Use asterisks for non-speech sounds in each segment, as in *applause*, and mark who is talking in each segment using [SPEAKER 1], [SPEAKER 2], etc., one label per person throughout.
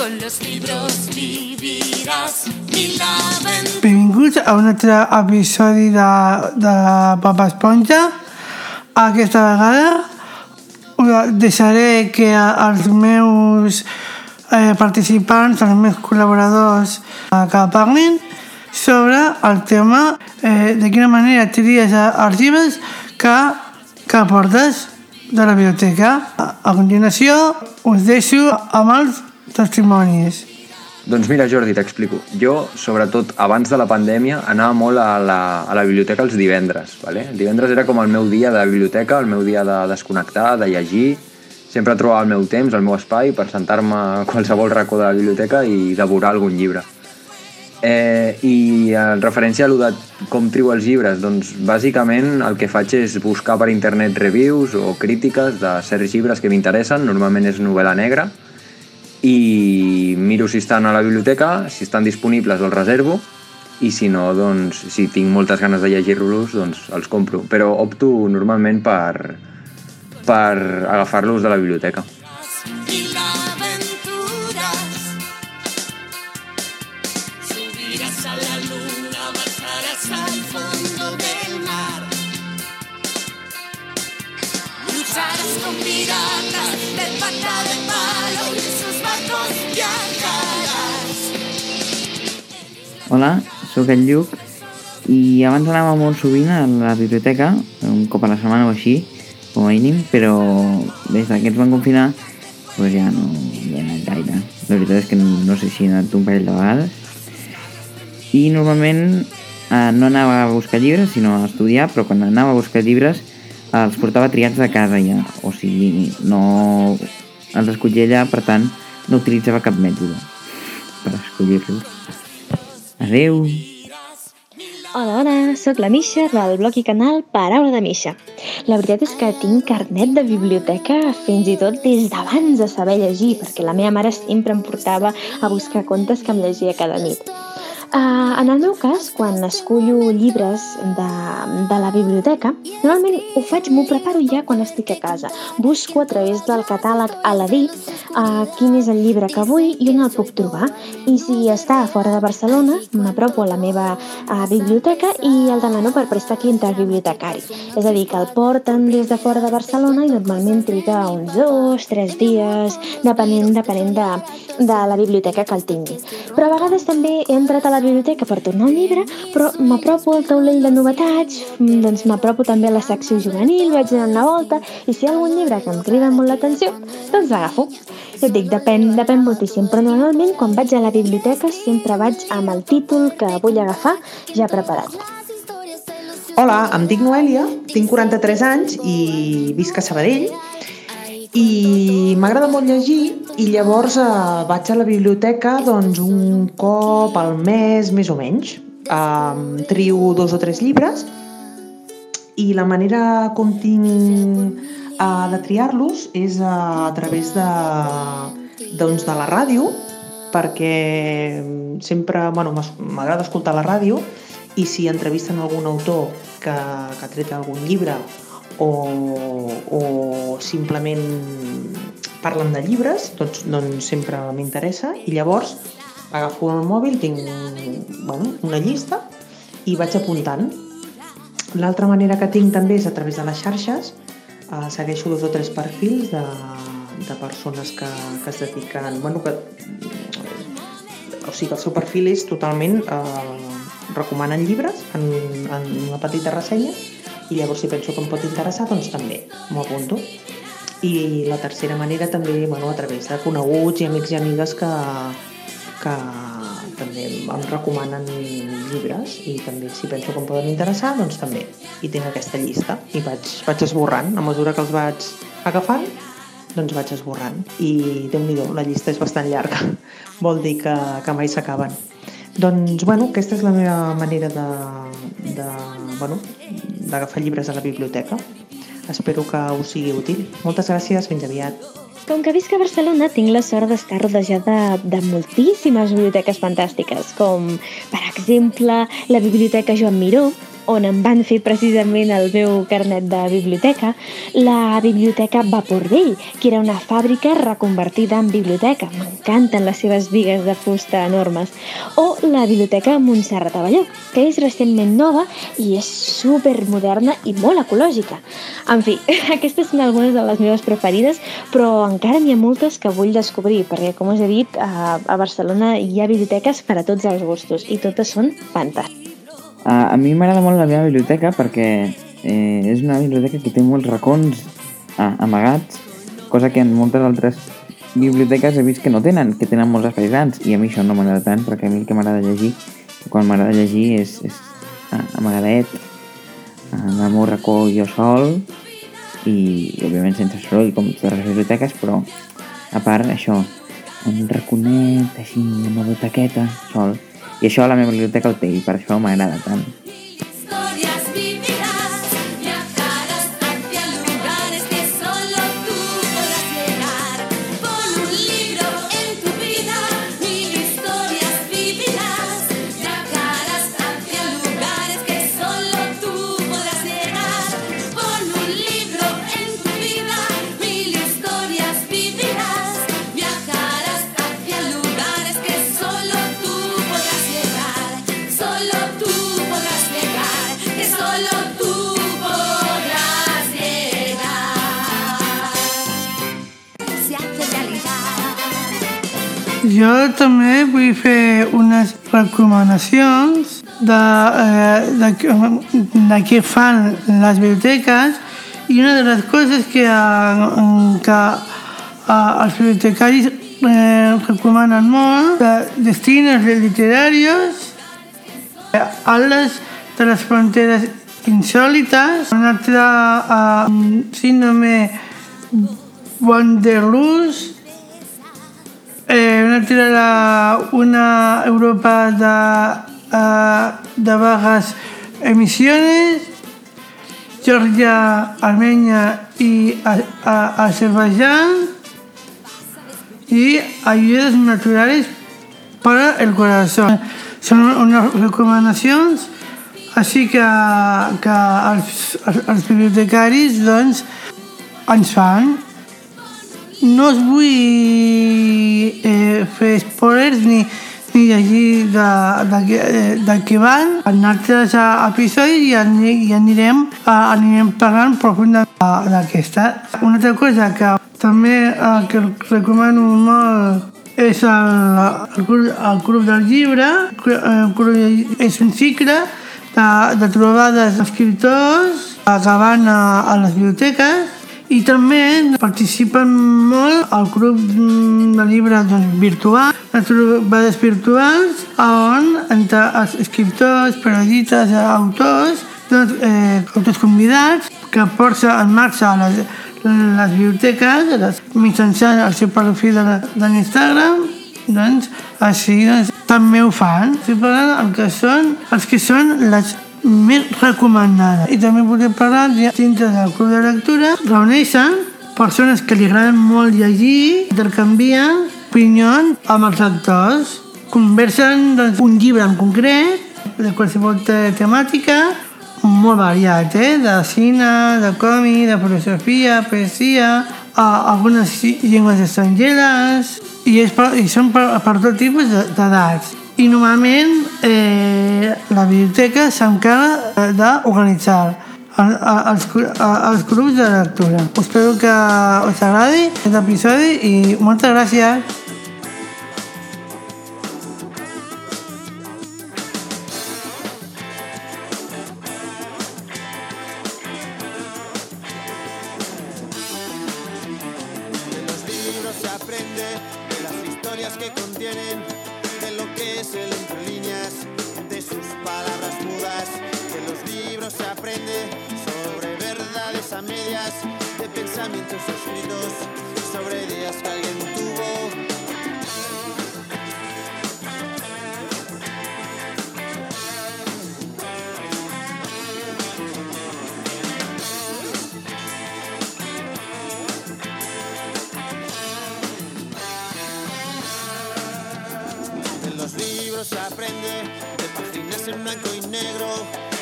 [SPEAKER 1] Con los libros vivirás mil.
[SPEAKER 2] Benvinguts a un altre episodi de, de Papa Esponja. Aquesta vegada deixaré que els meus eh, participants, els meus col·laboradors, eh, que parlin sobre el tema eh, de quina manera tries els llibres que, que portes de la biblioteca. A continuació us deixo amb els testimonis.
[SPEAKER 3] Doncs mira, Jordi, t'explico. Jo, sobretot abans de la pandèmia, anava molt a la, a la biblioteca els divendres. Vale? El divendres era com el meu dia de biblioteca, el meu dia de desconnectar, de llegir. Sempre trobava el meu temps, el meu espai per sentar-me a qualsevol racó de la biblioteca i devorar algun llibre. Eh, I en referència a lo de com trio els llibres, doncs bàsicament el que faig és buscar per internet reviews o crítiques de certs llibres que m'interessen, normalment és novel·la negra, i miro si estan a la biblioteca, si estan disponibles els reservo i si no, doncs, si tinc moltes ganes de llegir-los, doncs els compro. Però opto normalment per, per agafar-los de la biblioteca.
[SPEAKER 1] Mil aventuras. Subirás a la luna,
[SPEAKER 4] Hola, sóc el Lluc i abans anava molt sovint a la biblioteca, un cop a la setmana o així, com a mínim, però des que ens van confinar doncs ja no hi he anat gaire. La veritat és que no sé si he anat un parell de vegades. I normalment eh, no anava a buscar llibres, sinó a estudiar, però quan anava a buscar llibres els portava triats de casa ja, o sigui, no els escollia allà, per tant, no utilitzava cap mètode per escollir-los. Adeu!
[SPEAKER 5] Hola, hola, sóc la Misha del blog i canal Paraula de Misha. La veritat és que tinc carnet de biblioteca fins i tot des d'abans de saber llegir, perquè la meva mare sempre em portava a buscar contes que em llegia cada nit. Uh, en el meu cas, quan escollo llibres de, de la biblioteca, normalment ho faig, m'ho preparo ja quan estic a casa. Busco a través del catàleg Aladí uh, quin és el llibre que vull i on el puc trobar. I si està fora de Barcelona, m'apropo a la meva uh, biblioteca i el demano per préstec interbibliotecari. És a dir, que el porten des de fora de Barcelona i normalment triga uns dos, tres dies, depenent, depenent de, de la biblioteca que el tingui. Però a vegades també he entrat a la biblioteca per tornar un llibre, però m'apropo al taulell de novetats, doncs m'apropo també a la secció juvenil, vaig donant una volta, i si hi ha algun llibre que em crida molt l'atenció, doncs l'agafo. Ja et dic, depèn, depèn moltíssim, però normalment quan vaig a la biblioteca sempre vaig amb el títol que vull agafar ja preparat.
[SPEAKER 6] Hola, em dic Noèlia, tinc 43 anys i visc a Sabadell i m'agrada molt llegir i llavors eh, vaig a la biblioteca doncs, un cop al mes, més o menys. Um, trio dos o tres llibres i la manera com tinc uh, de triar-los és uh, a través de, doncs, de la ràdio perquè sempre bueno, m'agrada escoltar la ràdio i si entrevisten algun autor que, que ha tret algun llibre o, o simplement parlen de llibres, doncs, doncs sempre m'interessa i llavors agafo el mòbil, tinc bueno, una llista i vaig apuntant. L'altra manera que tinc també és a través de les xarxes, eh, segueixo dos o tres perfils de, de persones que, que es dediquen... Bueno, que, o sigui, el seu perfil és totalment... Eh, recomanen llibres en, en una petita ressenya i llavors si penso que em pot interessar, doncs també m'ho apunto. I la tercera manera també bueno, a través de coneguts i amics i amigues que, que també em recomanen llibres i també si penso que em poden interessar, doncs també. I tinc aquesta llista i vaig, vaig esborrant. A mesura que els vaig agafant, doncs vaig esborrant. I déu nhi la llista és bastant llarga. *laughs* Vol dir que, que mai s'acaben. Doncs, bueno, aquesta és la meva manera de, de, bueno, d'agafar llibres a la biblioteca. Espero que us sigui útil. Moltes gràcies, fins aviat.
[SPEAKER 5] Com que visc a Barcelona, tinc la sort d'estar rodejada de moltíssimes biblioteques fantàstiques, com, per exemple, la Biblioteca Joan Miró, on em van fer precisament el meu carnet de biblioteca, la Biblioteca Vapordell, que era una fàbrica reconvertida en biblioteca. M'encanten les seves vigues de fusta enormes. O la Biblioteca Montserrat Avelló, que és recentment nova i és supermoderna i molt ecològica. En fi, *laughs* aquestes són algunes de les meves preferides, però encara n'hi ha moltes que vull descobrir, perquè, com us he dit, a, Barcelona hi ha biblioteques per a tots els gustos i totes són fantàstiques.
[SPEAKER 4] A, a mi m'agrada molt la meva biblioteca perquè eh, és una biblioteca que té molts racons ah, amagats, cosa que en moltes altres biblioteques he vist que no tenen, que tenen molts espais grans, i a mi això no m'agrada tant, perquè a mi el que m'agrada llegir, quan m'agrada llegir és, és ah, amagadet, en el meu racó jo sol, i, i òbviament sense soroll, com totes les biblioteques, però a part això, un raconet, així, una butaqueta, sol, i això la meva biblioteca ho té i per això m'agrada tant.
[SPEAKER 2] Jo també vull fer unes recomanacions de, eh, de, de què fan les biblioteques i una de les coses que, eh, que eh, els bibliotecaris eh, recomanen molt de destinos literarios Alas de les fronteres insòlites, un altre uh, síndrome Wanderlust, eh, una altra la, una Europa de, uh, de bajas emisiones, Georgia, Armenia y Azerbaiyán y ayudas naturales para el corazón. Són unes recomanacions així que, que els, els, bibliotecaris doncs, ens fan. No us vull eh, fer spoilers ni, ni llegir de, de, de, de què van. En altres eh, episodis ani, i anirem, eh, anirem parlant profundament d'aquesta. Una altra cosa que també eh, que recomano molt és el, el, club, el Club del Llibre. Club és un cicle de, de trobades d'escriptors que van a, a les biblioteques i també participen molt al grup de llibres doncs, virtual, les trobades virtuals, on entre els escriptors, periodistes, autors, doncs, eh, autors convidats que posa en marxa les, les biblioteques les, mitjançant el seu perfil de, de l'Instagram doncs així doncs, també ho fan. Estic parlant el que són els que són les més recomanades i també podem parlar de dintre del club de lectura reuneixen persones que li agraden molt llegir intercanvien opinions amb els lectors conversen doncs, un llibre en concret de qualsevol te temàtica molt variat, eh? de cine, de còmic, de filosofia, poesia, a algunes llengües estrangeres, i, és per, i són per, per tot tipus d'edats. I normalment eh, la biblioteca s'encarga d'organitzar els, els grups de lectura. Espero que us agradi aquest episodi i moltes gràcies.
[SPEAKER 7] De pensamientos escritos, sobre ideas que alguien tuvo. Se aprende, de páginas en blanco y negro,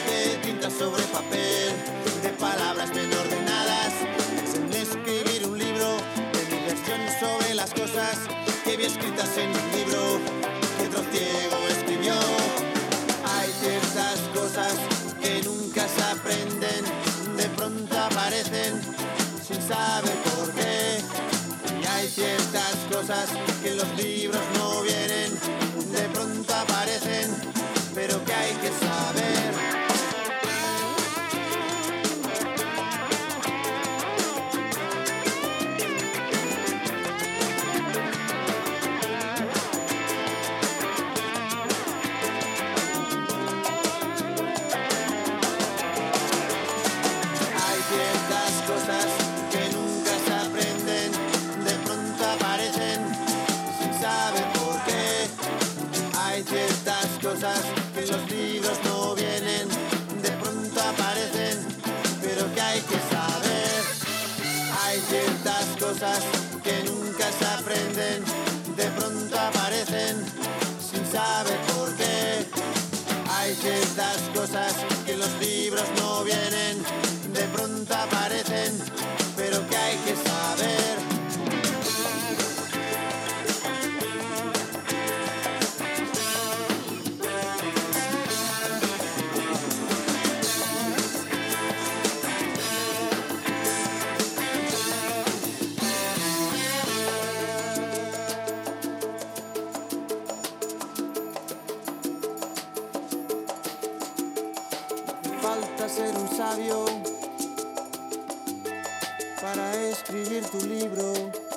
[SPEAKER 7] de tinta sobre papel, de palabras bien ordenadas. Es en escribir un libro de mi versión sobre las cosas que vi escritas en un libro que otro ciego escribió. Hay ciertas cosas que nunca se aprenden, de pronto aparecen sin saber por qué. Y hay ciertas cosas que los libros no vienen, de pronto aparecen, pero que hay que saber. Que los libros no vienen, de pronto aparecen, pero que hay que saber. Hay ciertas cosas que nunca se aprenden, para escribir tu libro.